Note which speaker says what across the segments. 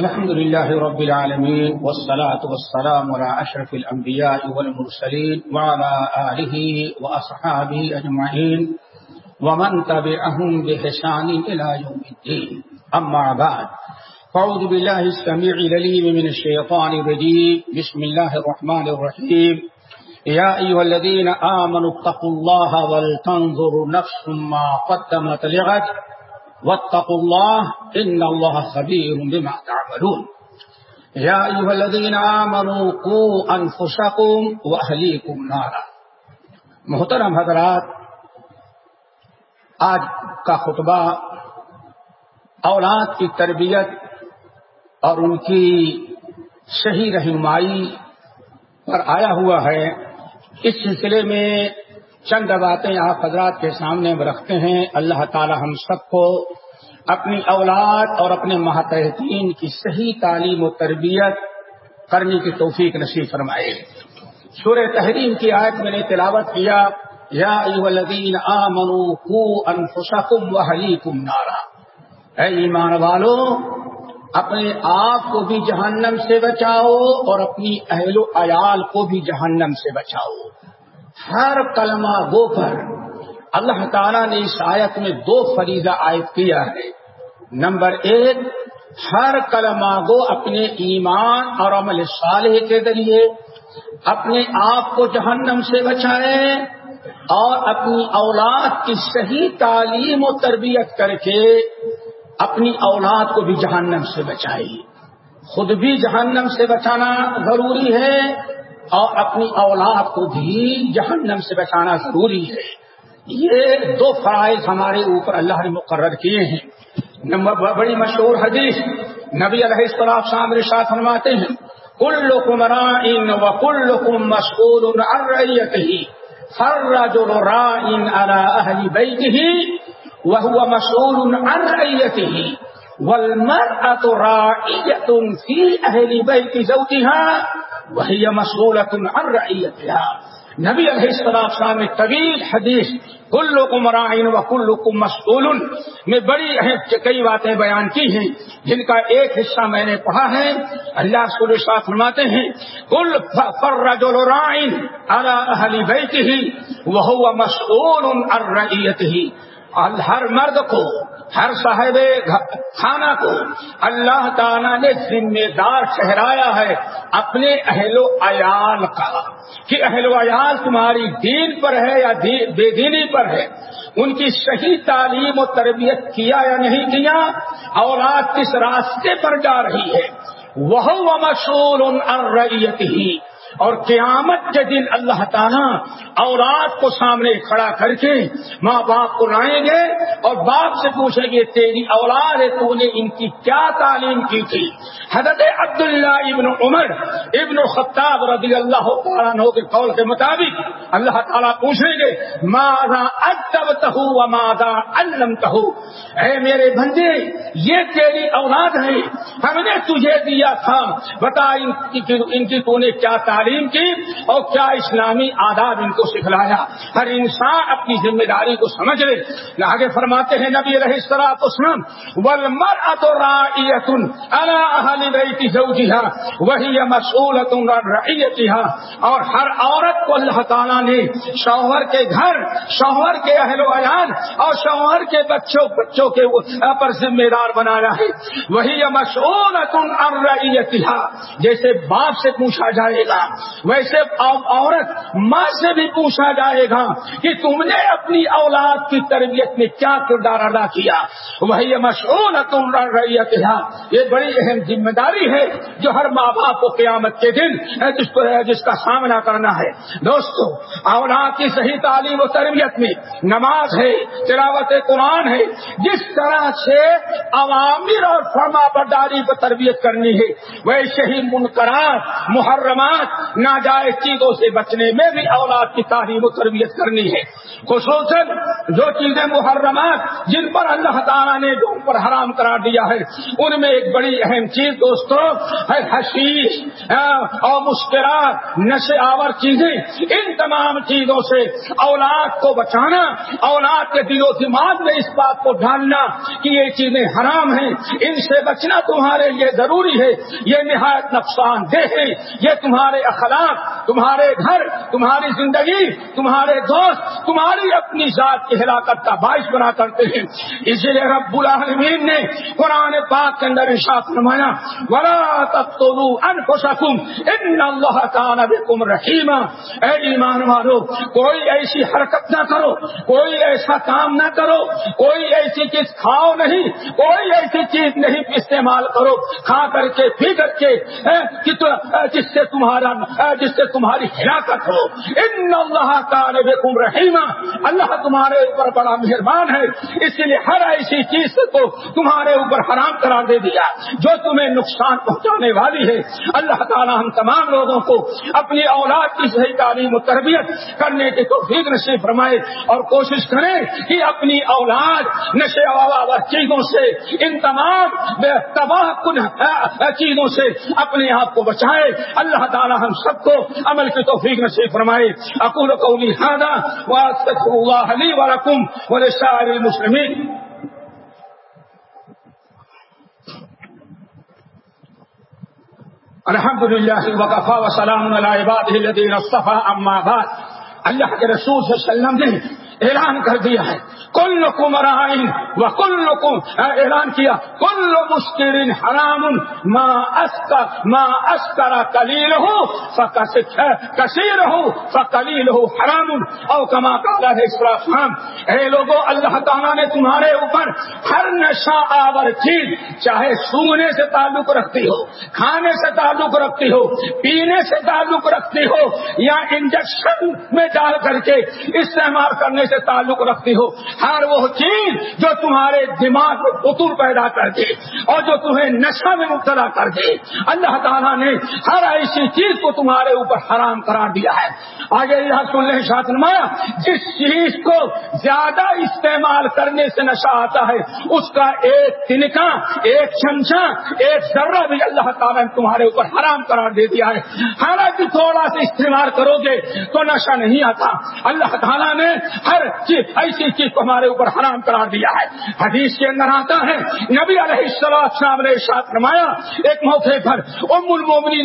Speaker 1: الحمد لله رب العالمين والصلاة والسلام على أشرف الأنبياء والمرسلين وعلى آله وأصحابه أجمعين ومن تبعهم بحسان إلى يوم الدين أما بعد فعوذ بالله السميع لليم من الشيطان الرجيم بسم الله الرحمن الرحيم يا أيها الذين آمنوا اتقوا الله ولتنظر نفس ما قدمت لغتك واتقوا الله إن الله خبير بما تعملون يا أيها الذين آمنوا قوا أنفسكم وأهليكم نارا محترم حضرات آج کا خطبہ اولاد کی تربیت اور ان کی صحیح رہنمائی پر آیا ہوا ہے اس سلسلے میں چند باتیں آپ حضرات کے سامنے رکھتے ہیں اللہ تعالی ہم سب کو اپنی اولاد اور اپنے ماتحتین کی صحیح تعلیم و تربیت کرنے کی توفیق نصیب فرمائے سور تحریم کی آیت میں نے تلاوت کیا یادین آ کو انفسکم و حلیکم نارا اے ایمان والو اپنے آپ کو بھی جہنم سے بچاؤ اور اپنی اہل و عیال کو بھی جہنم سے بچاؤ ہر کلمہ گو پر اللہ تعالیٰ نے اس آیت میں دو فریضہ عائد کیا ہے نمبر ایک ہر کلمہ گو اپنے ایمان اور عمل صالح کے ذریعے اپنے آپ کو جہنم سے بچائے اور اپنی اولاد کی صحیح تعلیم و تربیت کر کے اپنی اولاد کو بھی جہنم سے بچائی خود بھی جہنم سے بچانا ضروری ہے اور اپنی اولاد کو بھی جہنم سے بچانا ضروری ہے یہ دو فرائض ہمارے اوپر اللہ نے مقرر کیے ہیں نمبر بڑی مشہور حدیث نبی علیہ السلام شام رشا فرماتے ہیں کل کمرائن و کل مشغول ان ارت ہی سر رو را ان ار اہلی ہی وہ مشہور ان ارت ہی ولمر اتو را تم سی اہلی بے کی وہی مسولت اررت نبی صاحب نے طویل حدیث کلرائن و کل مسول میں بڑی اہم کئی باتیں بیان کی ہیں جن کا ایک حصہ میں نے پڑھا ہے اللہ شاہ فرماتے ہیں کل ارا اہلی بیت ہی وہ ارت ہی ہر مرد کو ہر صاحب خانہ کو اللہ تعالیٰ نے ذمہ دار ٹھہرایا ہے اپنے اہل و عیال کا کہ اہل و عیال تمہاری دین پر ہے یا بے دینی پر ہے ان کی صحیح تعلیم و تربیت کیا یا نہیں کیا اولاد کس راستے پر جا رہی ہے وہ مشہور ان ارعیت ہی اور قیامت کے دن اللہ تعالیٰ اولاد کو سامنے کھڑا کر کے ماں باپ کو لائیں گے اور باپ سے پوچھیں گے تیری اولاد ہے تو نے ان کی کیا تعلیم کی تھی حضرت عبداللہ ابن عمر ابن خطاب رضی اللہ عنہ کے قول کے مطابق اللہ تعالیٰ پوچھیں گے مادا ادب الم تہو اے میرے بندے یہ تیری اولاد ہے ہم نے تجھے دیا تھا بتا ان کی تو نے کیا تعلیم تعلیم کی اور کیا اسلامی آداب ان کو سکھلایا ہر انسان اپنی ذمہ داری کو سمجھ لے آگے فرماتے ہیں نبی اتو رایتن یہ وہی مشورہ اور ہر عورت کو اللہ تعالیٰ نے شوہر کے گھر شوہر کے اہل و عیال اور شوہر کے بچوں بچوں کے ذمہ دار بنایا ہے وہی مشورت تم جیسے باپ سے پوچھا جائے گا ویسے عورت ماں سے بھی پوچھا جائے گا کہ تم نے اپنی اولاد کی تربیت میں کیا کردار ادا کیا وہی یہ مشہور یہ بڑی اہم ذمہ داری ہے جو ہر ماں باپ کو قیامت کے دن جس جس کا سامنا کرنا ہے دوستو اولاد کی صحیح تعلیم و تربیت میں نماز ہے تلاوت قرآن ہے جس طرح سے عوامر اور فرما برداری کو تربیت کرنی ہے ویسے ہی منقرات محرمات ناجائز چیزوں سے بچنے میں بھی اولاد کی تعلیم و تربیت کرنی ہے خصوصاً جو چیزیں محرمات جن پر اللہ تعالیٰ نے جو پر حرام قرار دیا ہے ان میں ایک بڑی اہم چیز دوستوں ہے حشیش اور مشکرات نشے آور چیزیں ان تمام چیزوں سے اولاد کو بچانا اولاد کے دل و دماغ میں اس بات کو ڈھالنا کہ یہ چیزیں حرام ہیں ان سے بچنا تمہارے لیے ضروری ہے یہ نہایت نقصان دہ ہے یہ تمہارے اخلاق تمہارے گھر تمہاری زندگی تمہارے دوست تمہاری اپنی ذات کی ہلاکت کا باعث بنا کرتے ہیں اسی لیے رب العالمین نے قرآن پاک کے اندر احساس نوایا ورا تب توم رحیم اے ایمان والو کوئی ایسی حرکت نہ کرو کوئی ایسا کام نہ کرو کوئی ایسی چیز کھاؤ نہیں کوئی ایسی چیز نہیں استعمال کرو کھا کر کے پی کر کے جس سے تمہارا جس سے تمہاری ہلاکت ہو ان اللہ لوگ رہیمہ اللہ تمہارے اوپر بڑا مہربان ہے اس لیے ہر ایسی چیز کو تمہارے اوپر حرام قرار دے دیا جو تمہیں نقصان پہنچانے والی ہے اللہ تعالیٰ ہم تمام لوگوں کو اپنی اولاد کی صحیح تعلیم و تربیت کرنے کی تو نشے فرمائے اور کوشش کریں کہ اپنی اولاد نشے چیزوں سے ان تمام تباہ کن چیزوں سے اپنے آپ کو بچائے اللہ تعالیٰ ہم ہم سب کو عمل کی توفیق نصیب فرمائے اقول قولی هذا واستغفر و رقم بولے ولسائر مسلم الحمد لله وكفى وسلام على عباده الذين اصطفى اما بعد اللہ کے رسول صلی اللہ علیہ وسلم نے اعلان کر دیا ہے کل و کل لوگوں اعلان کیا کل لو ماں اسکرا کلیل ہو کثیر ہو ہو حرام او کما لوگوں اللہ تعالیٰ نے تمہارے اوپر ہر نشہ آور چیز چاہے سونگنے سے تعلق رکھتی ہو کھانے سے تعلق رکھتی ہو پینے سے تعلق رکھتی ہو یا انجیکشن میں ڈال کر کے استعمال کرنے سے تعلق رکھتی ہو ہر وہ چیز جو تمہارے دماغ میں بتر پیدا کر دے اور جو تمہیں نشہ میں مبتلا کر دے اللہ تعالیٰ نے ہر ایسی چیز کو تمہارے اوپر حرام قرار دیا ہے آگے یہاں سن لیں نمایا جس چیز کو زیادہ استعمال کرنے سے نشہ آتا ہے اس کا ایک تنکا ایک چمچا ایک ذرہ بھی اللہ تعالیٰ نے تمہارے اوپر حرام قرار دے دیا ہے حالانکہ تھوڑا سا استعمال کرو گے تو نشہ نہیں آتا اللہ تعالیٰ نے ہر ایسی چیز کو ہمارے اوپر حرام قرار دیا ہے حدیث کے اندر آتا ہے نبی علیہ السلام نے شاد فرمایا ایک موقع پر ام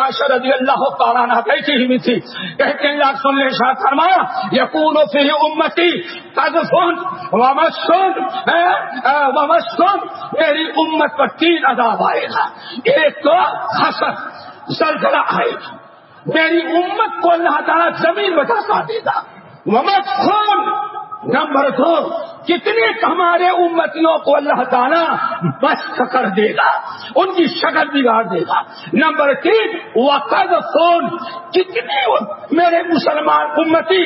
Speaker 1: عائشہ رضی اللہ تعالیٰ ترانہ بیٹی ہی شاد فرمایا امتی سے ہی امتی ومسون میری امت پر تین عذاب آئے گا ایک تو حسن سلسلہ آئے گا میری امت کو اللہ تعالیٰ زمین بتا دے گا خون نمبر دو کتنے ہمارے امتیوں کو اللہ تعالیٰ بس کر دے گا ان کی شکل بگاڑ دے گا نمبر تین وقت کتنے میرے مسلمان امتی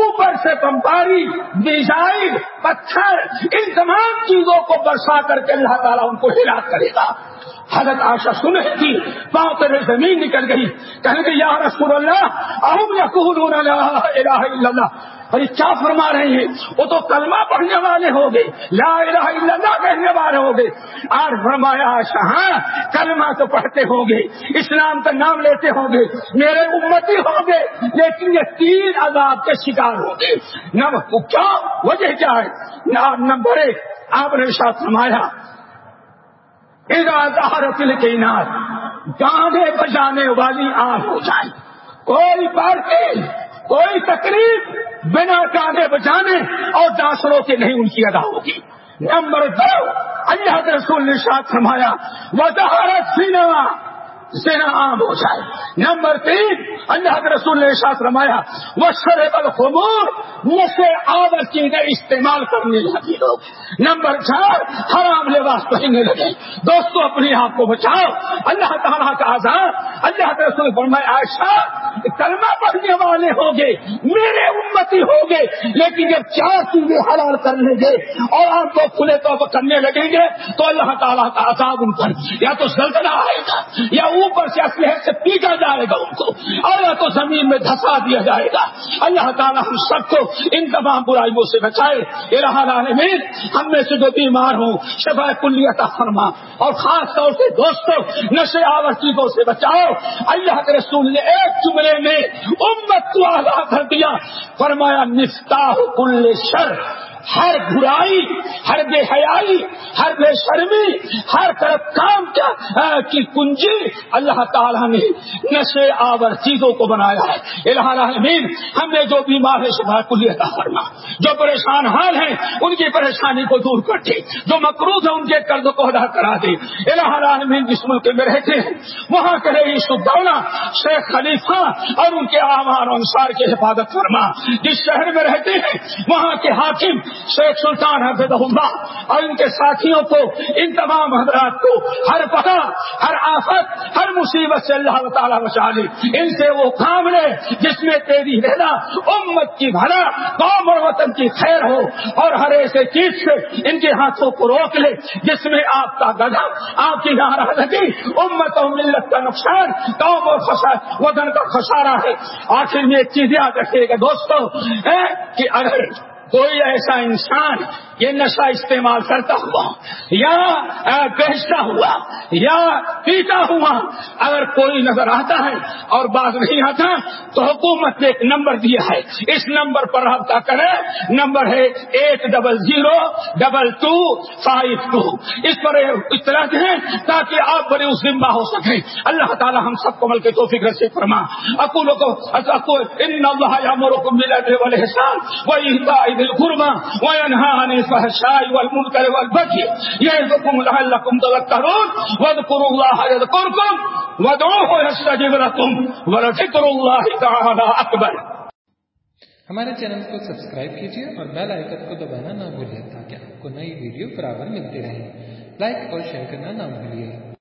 Speaker 1: اوپر سے بمباری میزائل پتھر ان تمام چیزوں کو برسا کر کے اللہ تعالیٰ ان کو ہلاک کرے گا حضرت آشا سنہ کی پاؤں تیرے زمین نکل گئی کہنے کہ یا رسول اللہ اہم اور یہ کیا فرما رہے ہیں وہ تو کلمہ پڑھنے والے ہو گئے الہ الا اللہ کہنے والے ہو گئے اور فرمایا ہاں کلمہ تو پڑھتے ہوں گے اسلام کا نام لیتے ہوں گے میرے امتی ہوں گے لیکن یہ تین عذاب کے شکار کیا کیا وجہ ہے نمبر ایک آپ نے شاید فرمایا بجانے والی آگ ہو جائے کوئی پارٹی کوئی تکلیف بنا کانے بچانے اور داسروں کے نہیں ان کی ادا ہوگی نمبر دو اللہ رسول ساتھ سنبھایا و طارت سنیما زنا عام ہو جائے نمبر تین اللہ کے رسول نے رمایا وہ شرے الخمور نشے سے آبر چیزیں استعمال کرنے لگی لوگ نمبر چار حرام لباس پہننے لگے دوستوں اپنے آپ کو بچاؤ اللہ تعالیٰ کا آزاد اللہ کے رسول فرمایا عائشہ کلمہ پڑھنے والے ہوں گے میرے گے لیکن جب چار چیزیں حلال کر لیں گے اور آپ کو کھلے کرنے لگیں گے تو اللہ تعالیٰ کا عذاب ان پر یا تو سلکڑا آئے گا یا اوپر سے سے پیٹا جائے گا ان کو اور یا تو زمین میں دھسا دیا جائے گا اللہ تعالیٰ ہم سب کو ان تمام برائیوں سے بچائے ارحان ہم میں سے جو بیمار ہوں شفا کلیہ فرما اور خاص طور سے دوستوں نشے آور چیزوں سے بچاؤ اللہ کے رسول نے ایک جملے میں امت کو کر دیا پر فرمایا نفتاح کل شر ہر برائی ہر بے حیائی ہر بے شرمی ہر طرف کام کیا کنجی اللہ تعالیٰ نے نشے آور چیزوں کو بنایا ہے الہٰ رحم ہم نے جو بیمار ہے فرما جو پریشان حال ہیں ان کی پریشانی کو دور کر دے جو مقروض ہیں ان کے قرض کو ادا کرا دے العالمین جس ملک میں رہتے ہیں وہاں کے رہے عیشدا شیخ خلیفہ اور ان کے آمار انسار کی حفاظت فرما جس شہر میں رہتے ہیں وہاں کے حاکم شیخ سلطان حفظ اللہ اور ان کے ساتھیوں کو ان تمام حضرات کو ہر پتا ہر آفت ہر مصیبت سے اللہ تعالیٰ بچا لے ان سے وہ کام لے جس میں تیری رہنا امت کی بھلا قوم اور وطن کی خیر ہو اور ہر ایسے چیز سے ان کے ہاتھوں کو روک لے جس میں آپ کا گدا آپ کی یہاں امت اور ملت کا نقصان قوم اور وطن کا خسارہ ہے آخر میں ایک چیز یاد رکھیے گا دوستوں کہ اگر کوئی ایسا انسان یہ نشہ استعمال کرتا ہوا یا بیچتا ہوا یا پیتا ہوا اگر کوئی نظر آتا ہے اور بات نہیں آتا تو حکومت نے ایک نمبر دیا ہے اس نمبر پر رابطہ کرے نمبر ہے eight double zero double two five two اس پر اطلاع دیں تاکہ آپ بڑے اس لمبا ہو سکیں اللہ تعالیٰ ہم سب کو مل کے توفیق سے فرما اکولوں کو ان اللہ مرکم ملے ملا حساب وہی بالقربى وينهى عن الفحشاء والمنكر والبغي يعظكم لعلكم تذكرون واذكروا الله الله يذكركم يستجب لكم ولذكر تعالى ہمارے چینل کو سبسکرائب کیجیے اور بیل لائک کو دبانا نہ بھولے تاکہ آپ کو نئی ویڈیو برابر ملتی رہے لائک اور شیئر کرنا نہ بھولے